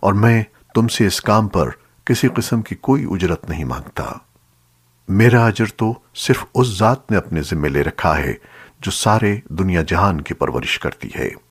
اور میں تم سے اس کام پر کسی قسم کی کوئی اجرت نہیں مانگتا۔ میرا اجر تو صرف اس ذات نے اپنے ذمہ لے رکھا ہے جو سارے دنیا جہان کی پرورش کرتی ہے۔